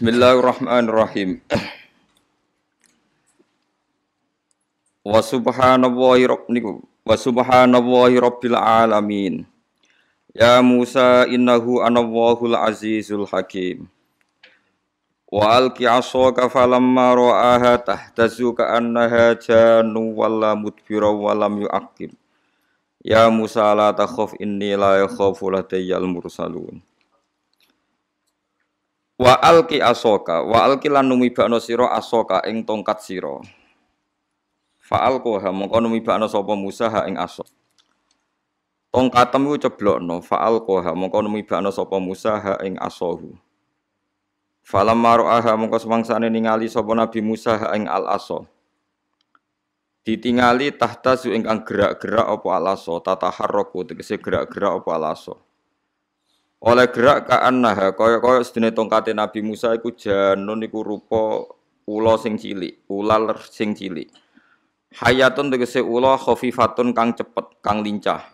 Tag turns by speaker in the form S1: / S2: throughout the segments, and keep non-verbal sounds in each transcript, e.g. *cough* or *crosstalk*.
S1: Bismillahirrahmanirrahim. Wa subhanallahi niku wa subhanallahi rabbil alamin. Ya Musa innahu anallahul azizul hakim. Wa alqi asaka falamma ra'aha tahtazu ka'annaha jannu walla mudbira wa lam yu'aqib. Ya Musa la takhaf inni la yakhafu ladayyal mursalun. Wa alki asoka, wa alki lan numibakno sira asoka ing tongkat sira. Fa alqaha mongko numibakno sapa Musa ha ing asok. Tongkatem iku ceblokno, fa alqaha mongko numibakno sapa Musa ha ing asohu. Falam maru'aha mongko semangsane ningali sapa Nabi Musa ha ing al aso. Ditingali tahta su ingkang gerak-gerak al aso, tataharraku tegese gerak-gerak al aso oleh gerak ka annaha kaya-kaya sedene tongkate Nabi Musa iku janun iku rupa ula sing cilik, ular sing cilik. Hayatun tegese ula khafifatun kang cepet, kang lincah.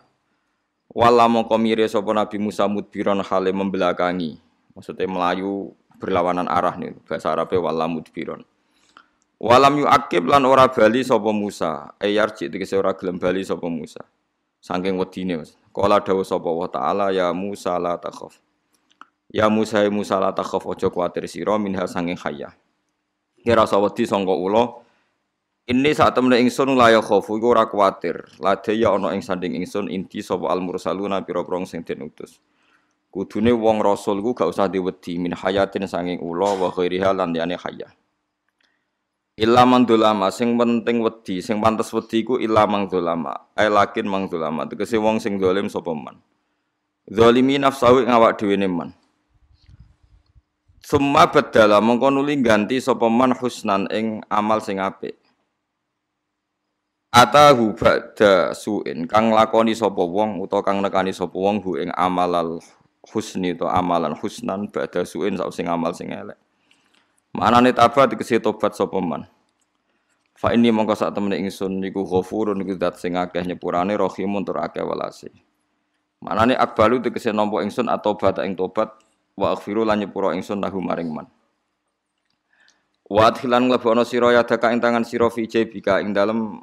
S1: Wala mongko mire sapa Nabi Musa mudbiron hale membelakangi. Maksudnya melayu berlawanan arah nih, bahasa Arabnya wala mudbiron. Walam yu akib lan ora bali sapa Musa, ayarji tegese ora gelem bali sapa Musa. Saking wedine Mas. Kala dawuh sapa wa taala ya Musa la takhaf. Ya Musa ya Musa la takhaf aja kuwatir sira minha sanging hayya. Kira rasa wedi sangka ula ini saat temen ingsun ya khofu iku ora kuwatir. Lade ya ana ing sanding ingsun inti sapa al mursaluna pira-pira sing den utus. Kudune wong rasul ku gak usah diwedi min hayatin sanging ula wa ghairiha lan liyane hayya. Illa mang dolama sing penting wedi, sing pantes wedi iku illa mang dolama. Lakin mang dolama tegese wong sing dolim sapa man. Zalimi nafsahu ngawak dhewe man. Summa badala mongko nuli ganti sapa man husnan ing amal sing apik. Atahu ba'da suin kang lakoni sapa wong utawa kang nekani sapa wong hu ing amalal husni to amalan husnan ba'da suin sak sing amal sing elek. Manane tabat dikese tobat sapa man. Fa ini mongko sak temene ingsun niku ghafurun niku zat sing akeh nyepurane rahimun tur akeh welase. Manane akbalu dikese nampa ingsun atau bata ing tobat wa aghfiru lan nyepura ingsun lahu maring man. Wa adhilan nglebono sira yadaka ing tangan sira fi jebika ing dalem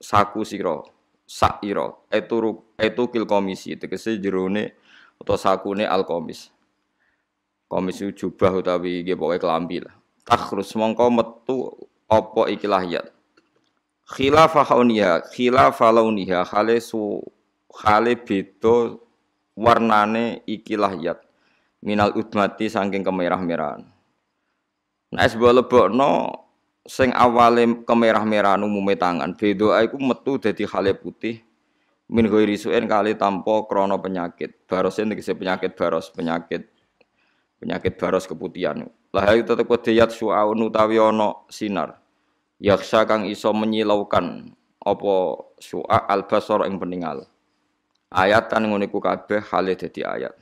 S1: saku sira sak ira etu etu kil komisi tegese jerone utawa sakune al komis. Komis jubah utawi nggih pokoke takhrus mongko metu apa iki lahyat khilafa hauniha khilafa launiha khale su khale beda warnane iki lahyat minal udmati saking kemerah-merahan. Nah es lebokno sing awale kemerah-merahan umume tangan beda iku metu dadi khale putih min ghairi suen kali tanpa krana penyakit baros tegese penyakit baros penyakit penyakit baros keputihan lah itu tetep kodeyat su'aun utawi ana sinar. Yaksa kang iso menyilaukan apa su'a al-basar ing peningal. Ayat kan ngono iku kabeh hale dadi ayat.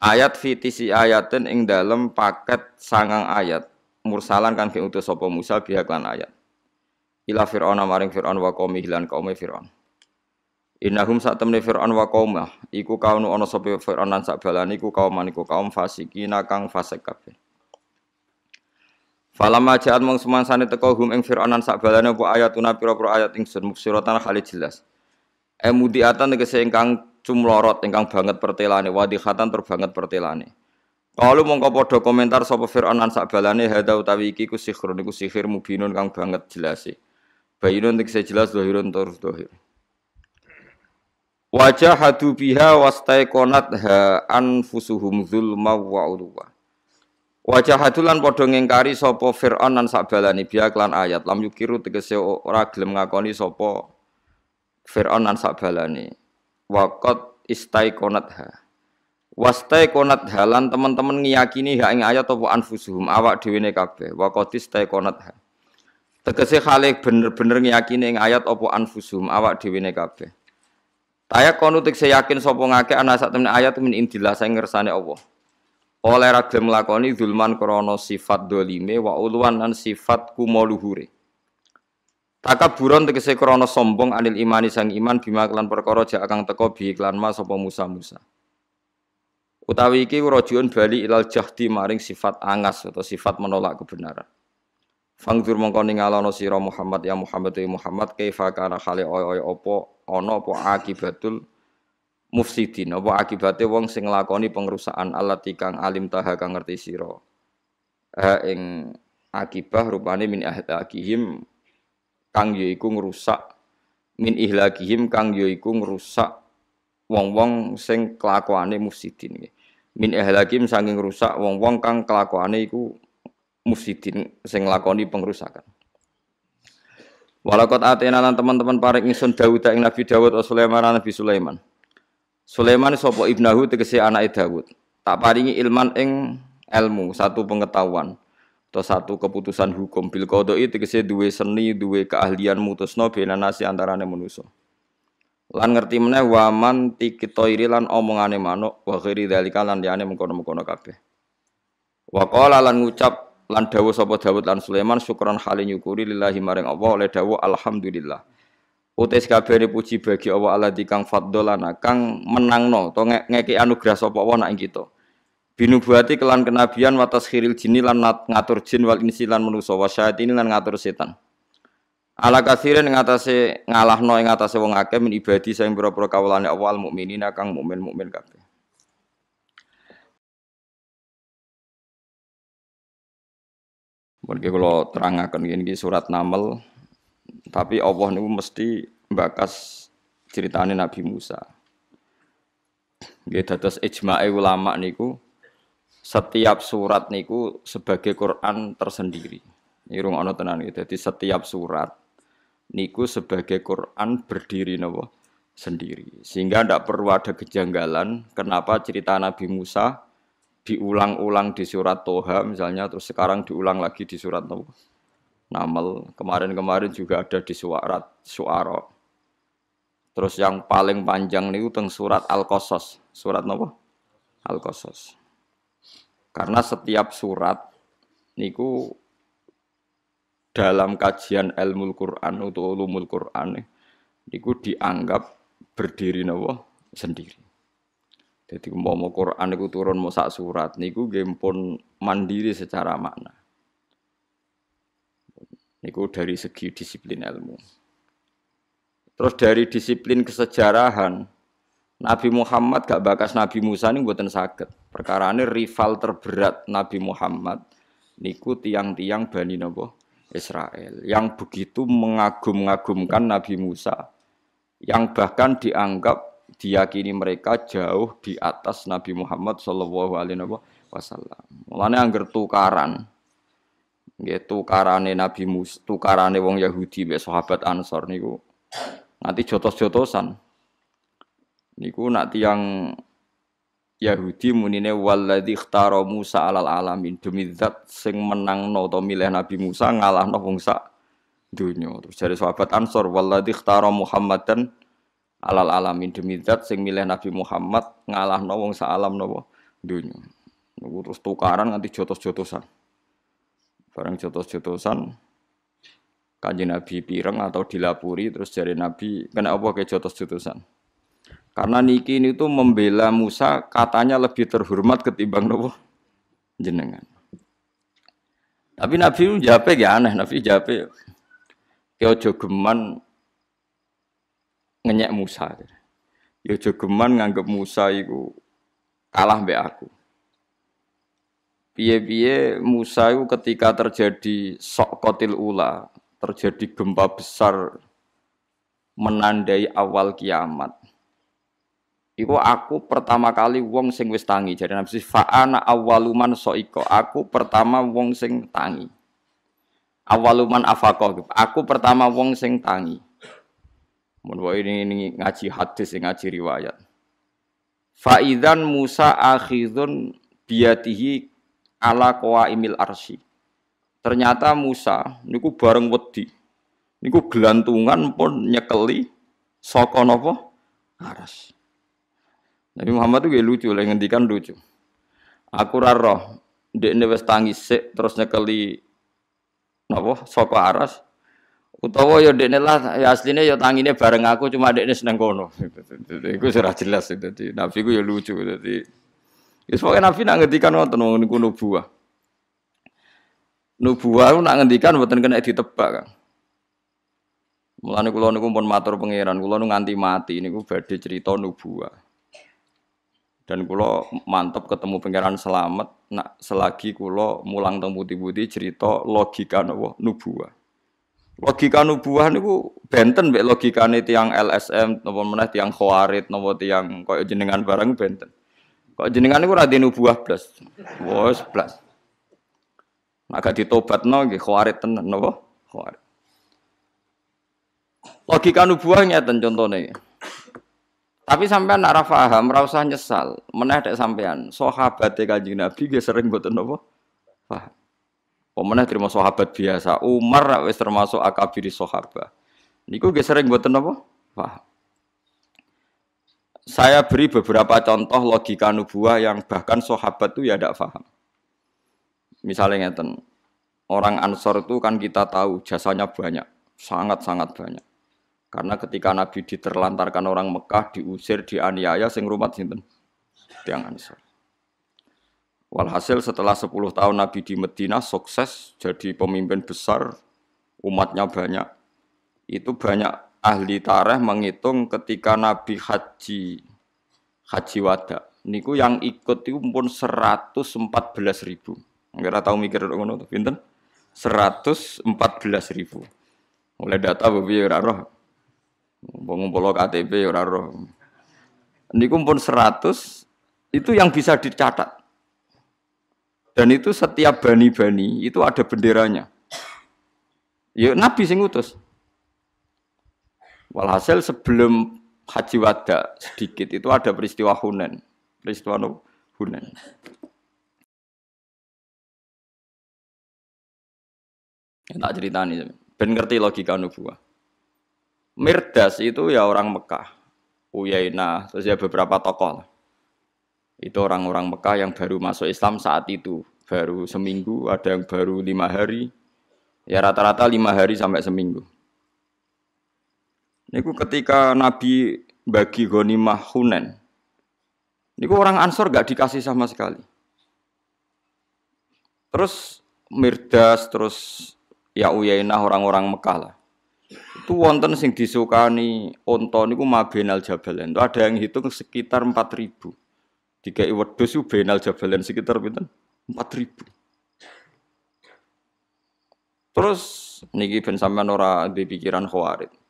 S1: Ayat fitisi ayatin ing dalem paket sangang ayat. Mursalan kan diutus sapa Musa biha lan ayat. Ila fir'auna maring fir'aun wa qaumi lan qaum fir'aun. Innahum sak temne Fir'aun wa qaumah iku kaum ana sapa Fir'aun lan sak balane iku kaum iku kaum fasikina kang fasik kabeh. Falamma ja'at mung semangsane teko hum ing Fir'aunan sak balane apa ayatuna pira-pira ayat ingsun mufsiratan hale jelas. Emudiatan tegese ingkang cumlorot ingkang banget pertelane wadihatan tur banget pertelane. Kalau mongko padha komentar sapa Fir'aunan sak balane hada utawi iki ku sihrun iku sihir mubinun kang banget jelase. Bayinun tegese jelas zahirun tur zahir. Wajah hadu biha wastaiqonat ha anfusuhum zulma wa ulwa. Wajah hadulan padha ngingkari sapa Firaun lan sakbalane biya klan ayat lam yukiru tegese ora gelem ngakoni sapa Firaun lan sakbalane. Waqat istaiqonat ha. Wastaiqonat halan teman-teman ngiyakini ha ing ayat apa anfusuhum awak dhewe ne kabeh. Waqat istaiqonat ha. Tegese khalik bener-bener ngiyakini ing ayat apa anfusuhum awak dhewe ne kabeh. Tayak kono saya yakin sapa ngake ana sak temen ayat min indillah sing ngersane Allah. Oleh ra gelem zulman krana sifat dolime wa ulwan lan sifat kumoluhure. Takaburon tegese krana sombong anil imani sang iman bima kelan perkara jak kang teko bi iklan ma sapa Musa Musa. Utawi iki rajiun bali ilal jahdi maring sifat angas atau sifat menolak kebenaran. Fangdur mongko ningalono sira Muhammad ya Muhammad ya Muhammad kaifa kana khali oy oy opo ana apa akibatul mufsidin apa akibate wong sing nglakoni pengrusakan alat kang alim taha kang ngerti sira. Ha ing akibah rupane min ahlakihim kang yaiku ngrusak min ihlakihim kang yaiku ngrusak wong-wong sing kelakuane mufsidin. Min ihlakim saking rusak wong-wong kang kelakuane iku mufsidin sing lakoni pengrusakan. Walakot atena lan teman-teman parek ingsun Dawud ing Nabi Dawud atau Sulaiman Nabi Sulaiman. Sulaiman sapa ibnahu tegese anake Dawud. Tak paringi ilman ing ilmu, satu pengetahuan atau satu keputusan hukum bil qodoi tegese duwe seni, duwe keahlian mutusno bena nasi antarane manusa. Lan ngerti meneh waman tikitoiri lan omongane manuk wa ghairi dzalika lan liyane mengkono-mengkono kabeh. Wa qala lan ngucap lan dawuh sapa Daud lan Sulaiman syukran halin nyukuri lillahi maring Allah oleh dawuh alhamdulillah Utis kabehane puji bagi Allah Allah kang faddolana kang menangno to ngeki anugerah sapa Allah nak kita. Binubuati kelan kenabian wa taskhiril jinni lan ngatur jin wal insi lan manusa wa ini lan ngatur setan. Ala kasirin ing atase ngalahno ing atase wong akeh min ibadi sing pira-pira kawulane Allah al mukminina kang mukmin-mukmin kabeh. Mungkin kalau terangkan ini surat Naml, tapi Allah niku mesti bakas ceritane Nabi Musa. Nggih dados ijma'i ulama niku setiap surat niku sebagai Quran tersendiri. Ini rung ana tenan iki. Dadi setiap surat niku sebagai Quran berdiri napa sendiri. Sehingga tidak perlu ada kejanggalan kenapa cerita Nabi Musa diulang-ulang di surat Toha misalnya, terus sekarang diulang lagi di surat Namel. Kemarin-kemarin juga ada di surat Suara. Terus yang paling panjang nih teng surat Al-Qasas. Surat apa? Al-Qasas. Karena setiap surat niku dalam kajian ilmu Quran atau ulumul Quran niku dianggap berdiri nawa sendiri. Jadi mau mau Quran itu turun mau sak surat niku pun mandiri secara makna. Niku dari segi disiplin ilmu. Terus dari disiplin kesejarahan, Nabi Muhammad gak bakas Nabi Musa ini buatan sakit. Perkara ini rival terberat Nabi Muhammad niku tiang-tiang Bani Nabi Israel yang begitu mengagum-agumkan Nabi Musa yang bahkan dianggap diyakini mereka jauh di atas Nabi Muhammad Shallallahu Alaihi Wasallam. Mulane angger tukaran, nggih tukarane Nabi Mus, tukarane wong Yahudi be sahabat Ansor niku nanti jotos-jotosan. Niku nak tiang Yahudi munine walladzi ikhtara Musa alal alamin demi zat sing menangno to milih Nabi Musa ngalahno wong sak dunya. Terus dari sahabat Ansor walladzi ikhtara Muhammadan alal alamin demi zat sing milih Nabi Muhammad ngalahno wong alam napa. Niku terus tukaran nganti jotos-jotosan. Barang jotos-jotosan Kanjeng Nabi pireng atau dilapuri terus jari Nabi kena apa ke jotos-jotosan. Karena niki ini tuh membela Musa katanya lebih terhormat ketimbang nopo jenengan. Tapi Nabi jape ya aneh, Nabi jape. Kau jogeman ngenyek Musa. Ya jogeman nganggep Musa iku kalah mbek aku. Piye-piye Musa itu ketika terjadi sok kotil ula, terjadi gempa besar menandai awal kiamat. Iku aku pertama kali wong sing wis tangi. Jadi Nabi fa'ana awaluman soiko. Aku pertama wong sing tangi. Awaluman afako. Aku pertama wong sing tangi. Mun ini, ini ngaji hadis, ngaji riwayat. Faidan Musa akhidun biatihi ala imil arsi. Ternyata Musa niku bareng wedi. Niku gelantungan pun nyekeli saka napa? Aras. Nabi Muhammad itu lucu, lagi ngendikan lucu. Aku raro, ndekne wis tangis sik terus nyekeli napa? Saka aras. Utawa ya dekne lah ya asline ya tangine bareng aku cuma dekne seneng kono. Iku sudah jelas itu. Nabi ku ya lucu dadi Ya pokoke Nabi nak ngendikan wong niku nubuah. Nubuah nak ngendikan mboten kena ditebak, Kang. Mulane kula niku pun matur pangeran, kula nu nganti mati niku badhe cerita nubuah. Dan kula mantep ketemu pangeran selamat nak selagi kula mulang teng putih-putih cerita logika nubuah. Logika nubuah niku benten mbek logikane tiang LSM napa meneh tiang khawarit napa tiang koyo jenengan barang benten. Kok jenengan niku ora nubuah blas. Wes blas. Nek gak ditobatno nggih khawarit tenan napa? Khawarit. Logika nubuah ngeten contone. Tapi sampean nak ra paham, ora usah nyesal. Meneh dek sampean, sahabat Kanjeng Nabi nggih sering mboten napa? Pemenang terima sahabat biasa. Umar wis termasuk akabiri sahabat. Niku nggih sering mboten napa? Paham. Saya beri beberapa contoh logika nubuah yang bahkan sahabat itu ya tidak paham. Misalnya ngeten, orang Ansor itu kan kita tahu jasanya banyak, sangat-sangat banyak. Karena ketika Nabi diterlantarkan orang Mekah, diusir, dianiaya, sing rumah sinten? Tiang Ansor. Walhasil setelah 10 tahun Nabi di Medina sukses jadi pemimpin besar, umatnya banyak. Itu banyak ahli tareh menghitung ketika Nabi haji haji wada. Niku yang ikut itu pun 114 ribu. Nggak tahu mikir ngono tuh pinten? 114 ribu. Mulai data bebi ora roh. Ngumpul KTP ora roh. Niku pun 100 itu yang bisa dicatat dan itu setiap bani-bani itu ada benderanya ya Nabi sing utus Walhasil sebelum haji wada sedikit itu ada peristiwa Hunen. Peristiwa Hunen. Ya, tak cerita nih, ben ngerti logika nubuah. Mirdas itu ya orang Mekah, Uyaina, terus ya beberapa tokoh lah. Itu orang-orang Mekah yang baru masuk Islam saat itu, baru seminggu, ada yang baru lima hari, ya rata-rata lima hari sampai seminggu. Niku ketika Nabi bagi ghanimah Hunen. Niku orang Ansor gak dikasih sama sekali. Terus Mirdas, terus ya Uyainah orang-orang Mekah lah. Itu wonten sing disukani onto niku mabenal jabalen. Itu ada yang hitung sekitar 4000. Tiga wedhus itu benal jabalen sekitar pinten? 4000. Terus niki ben sampean ora di pikiran khawarit.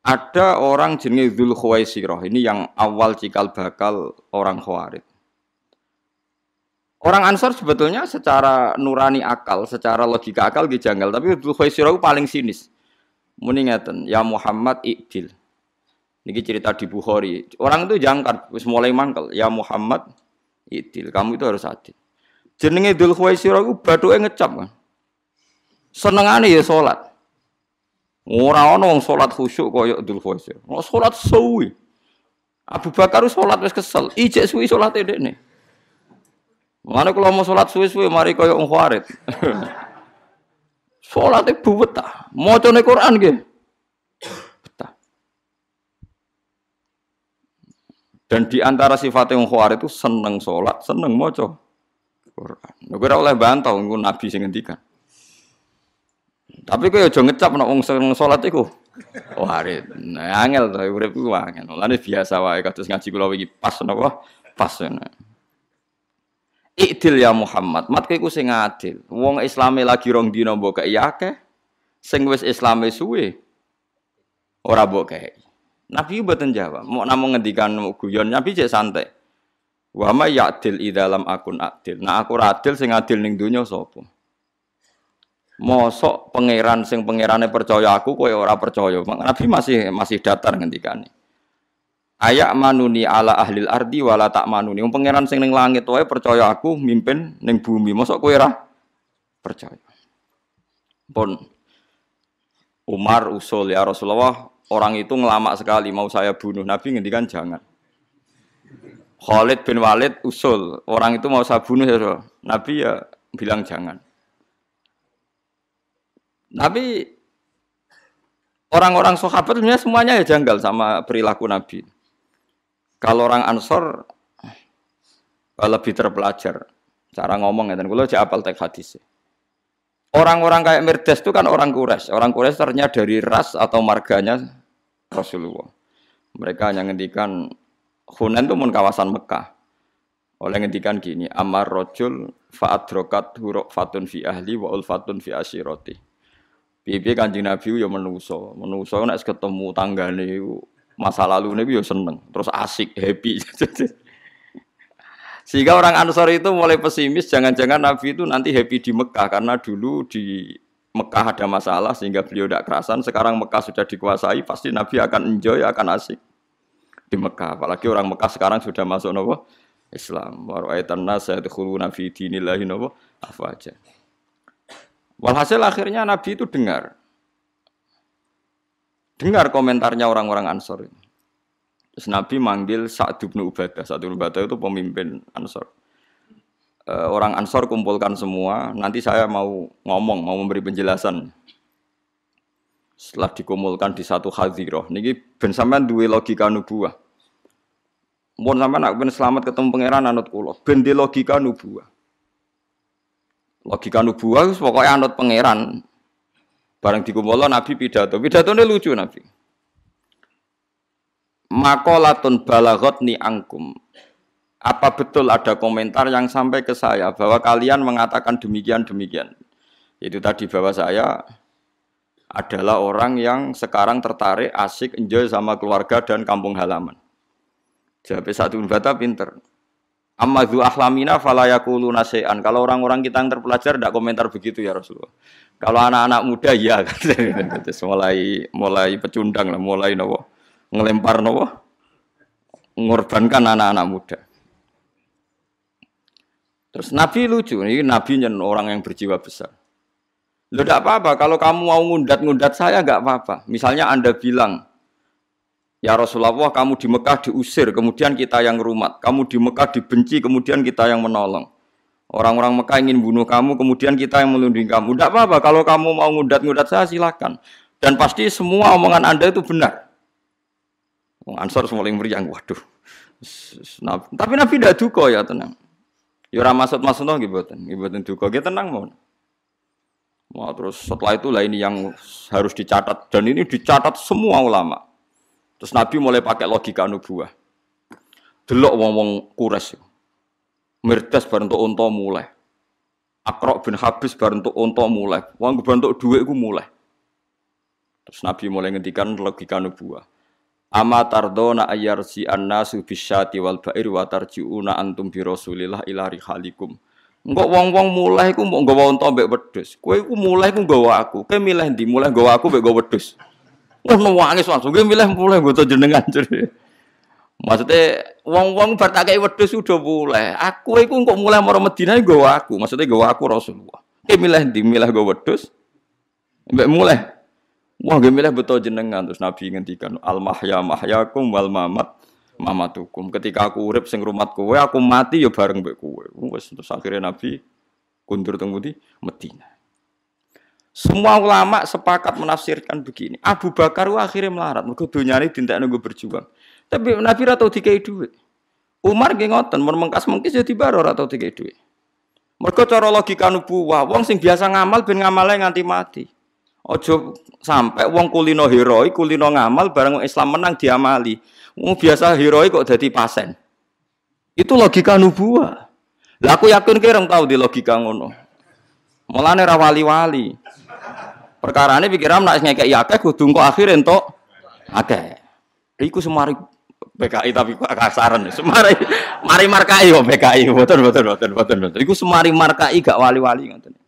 S1: Ada orang jenis Dzul Khuwaisirah ini yang awal cikal bakal orang Khawarij. Orang Ansor sebetulnya secara nurani akal, secara logika akal dijanggal, tapi Dzul Khuwaisirah paling sinis. Muni ngeten, ya Muhammad ikdil. Niki cerita di Bukhari. Orang itu jangkar, wis mulai mangkel. Ya Muhammad ikdil, kamu itu harus adil. Jenenge Dzul Khuwaisirah ku bathuke ngecap kan. Senengane ya salat. Ora ana wong salat khusyuk kaya Abdul Khaisir. Ora salat suwi. Abu Bakar salat wis kesel, ijek suwi salate dekne. Mulane kalau mau salat suwi-suwi mari kaya wong khawarit. *laughs* Salate buwet ta. Macane Quran nggih. Dan di antara sifat yang khawarit itu seneng sholat, seneng maca Quran. Ora oleh bantah Nabi sing ngendikan. Tapi kowe aja ngecap nek wong seneng salat iku. Hari. Nah, angel to urip ku angel. Biasa wae kados ngaji kula iki pas napa? Pas. Ikdil ya Muhammad, mat kowe sing adil. Wong Islame lagi rong dina mbok kei akeh. Sing wis Islame suwe ora mbok. Nabi mboten jawab, mau namung ngendikan guyon, Nabi cek santai. Wa ma ya'dil idalam akun adil. Nah aku adil sing adil ning donya sapa? Mosok pangeran sing pangerane percaya aku kowe ora percaya. Nabi masih masih datar ngendikane. Ayak manuni ala ahlil ardi wala tak manuni. Wong pangeran sing ning langit wae percaya aku mimpin ning bumi. Mosok kowe ora percaya. Pun Umar usul ya Rasulullah, orang itu ngelamak sekali mau saya bunuh. Nabi ngendikan jangan. Khalid bin Walid usul, orang itu mau saya bunuh ya Nabi ya bilang jangan. Tapi orang-orang sahabat sebenarnya semuanya ya janggal sama perilaku Nabi. Kalau orang Ansor lebih terpelajar. Cara ngomong ya, dan kalau apal teks hadis. Orang-orang kayak Mirdas itu kan orang Quraisy. Orang Quraisy ternyata dari ras atau marganya Rasulullah. Mereka hanya ngendikan Hunan itu pun kawasan Mekah. Oleh ngendikan gini, Amar rojul fa'adrokat huruk fatun fi ahli wa ulfatun fi asyiroti. Piye kanjeng Nabi ya menuso, menuso nek ketemu tanggane masa lalu Nabi ya seneng, terus asik, happy. *laughs* Sehingga orang Ansor itu mulai pesimis, jangan-jangan Nabi itu nanti happy di Mekah karena dulu di Mekah ada masalah sehingga beliau tidak kerasan. Sekarang Mekah sudah dikuasai, pasti Nabi akan enjoy, akan asik di Mekah. Apalagi orang Mekah sekarang sudah masuk nopo Islam. Waraitan nas yadkhuluna fi dinillahi nopo aja. Walhasil akhirnya Nabi itu dengar. Dengar komentarnya orang-orang Ansor ini. Terus Nabi manggil Sa'd bin Ubadah. Sa'd bin Ubadah itu pemimpin Ansor. E, orang Ansor kumpulkan semua. Nanti saya mau ngomong, mau memberi penjelasan. Setelah dikumpulkan di satu hadiroh. Ini ben sampean duwe logika nubuah. Mohon sampean nak ben selamat ketemu pangeran anut kula. Ben di logika nubuah. Logika nubuah pokoknya anut pangeran. Barang dikumpul Nabi pidato. Pidato ini lucu Nabi makolatun balagot ni angkum. Apa betul ada komentar yang sampai ke saya bahwa kalian mengatakan demikian demikian? Itu tadi bahwa saya adalah orang yang sekarang tertarik, asik, enjoy sama keluarga dan kampung halaman. Jawab satu bata pinter. Amma ahlamina falayakulu nasean. Kalau orang-orang kita yang terpelajar tidak komentar begitu ya Rasulullah. Kalau anak-anak muda *laughs* ya, mulai mulai pecundang lah, mulai nopo ngelempar nopo mengorbankan anak-anak muda. Terus Nabi lucu, ini Nabi nyen orang yang berjiwa besar. Lo tidak apa-apa, kalau kamu mau ngundat-ngundat saya nggak apa-apa. Misalnya Anda bilang, Ya Rasulullah, kamu di Mekah diusir, kemudian kita yang rumat. Kamu di Mekah dibenci, kemudian kita yang menolong. Orang-orang Mekah ingin bunuh kamu, kemudian kita yang melindungi kamu. Tidak apa-apa, kalau kamu mau ngundat-ngundat saya silakan. Dan pasti semua omongan Anda itu benar. Ansor semua yang meriang, waduh. Tapi Nabi tidak duka ya tenang. Ya ora maksud maksud no gitu, gitu duka, kita tenang mau. Wah, terus setelah itu lah ini yang harus dicatat dan ini dicatat semua ulama. Terus Nabi mulai pakai logika nubuah. Delok wong-wong kures. Mirdas bareng untuk unta mulai. Akrok bin Habis bareng untuk unta mulai. Wong bentuk duit itu mulai. Terus Nabi mulai ngendikan logika nubuah. Ama tardona ayarsi annasu bisyati wal ba'ir wa tarji'una antum bi Rasulillah ila rihalikum. Engko wong-wong mulai iku mbok nggawa unta mbek wedhus. Kowe iku mulai iku nggawa aku. Kowe milih ndi? Mulai nggawa aku mbek nggawa wedhus. Wah nangis langsung kowe milih mulai nggo jenengan jere. Maksudnya wong-wong bar tak wedhus udah mulai. Aku iku kok mulai maro Madinah nggawa aku. Maksudnya nggawa aku Rasulullah. Kowe milih ndi? Milih nggawa wedhus. Mbek mulai. Wah, gemilah betul jenengan terus Nabi ngendikan al mahya mahyakum wal mamat mamatukum. Ketika aku urip sing rumat kowe, aku mati ya bareng mbek kowe. Wes terus akhirnya Nabi kundur teng di Medina. Semua ulama sepakat menafsirkan begini. Abu Bakar akhirnya melarat, mergo dunyane dintek nunggu berjuang. Tapi Nabi ra tau dikai dhuwit. Umar nggih ngoten, mun mengkas mengkis jadi baro ra tau dikai dhuwit. Mergo cara logika nubuwah, wong sing biasa ngamal ben ngamale nganti mati. Ojo sampai wong kulino heroi, kulino ngamal bareng Islam menang diamali. Wong biasa heroi kok jadi pasen. Itu logika nubuah. Lah aku yakin kira tahu di logika ngono. Mulane ra wali-wali. Perkarane pikiran nek ngekek akeh kudu kok akhir entuk akeh. Iku semari PKI tapi kasaran semari mari markai kok PKI boten boten boten boten. Iku semari markai gak wali-wali ngoten.